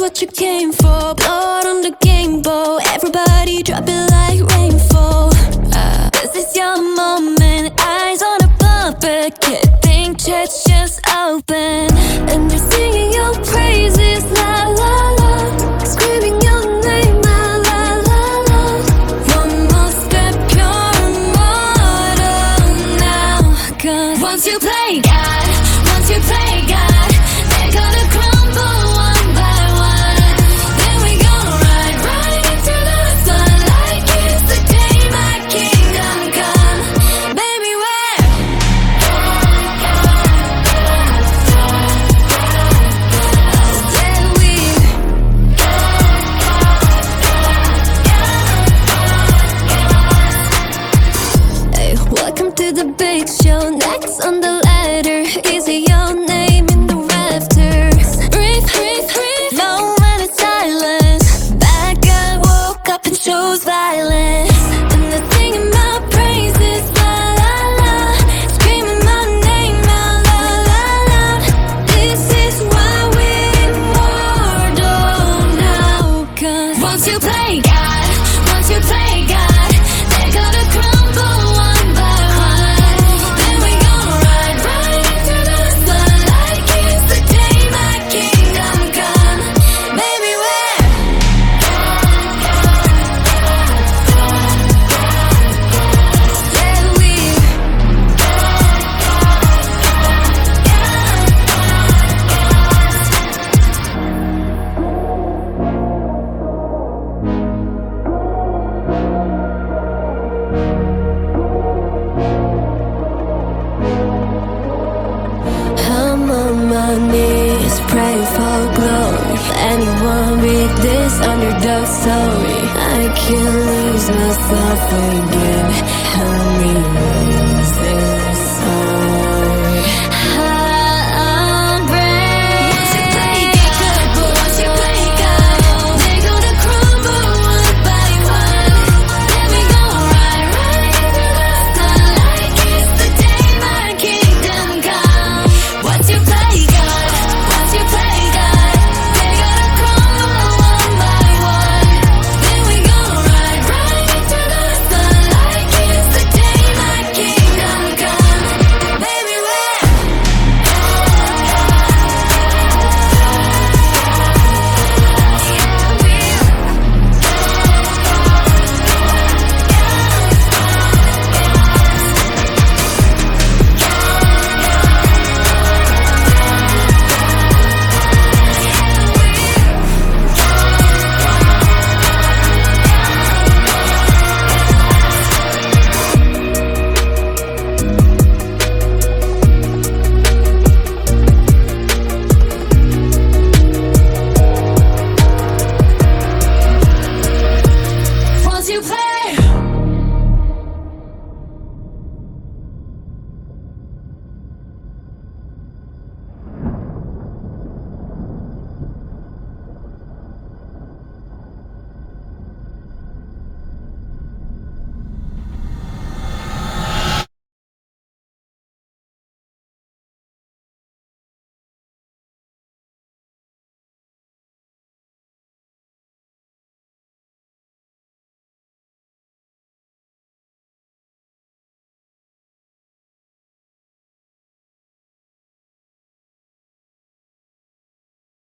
what you came for. Blood on the game bowl. Everybody drop it like rainfall. Uh, this is your moment. Eyes on a puppet. Kid think chest just open. And they're singing your praises. La la la. Screaming your name. La la la la. One more step, you're immortal now. 'Cause once you play God, woke up Be this underdog story I can't lose myself again. Help me.